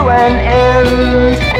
to an end.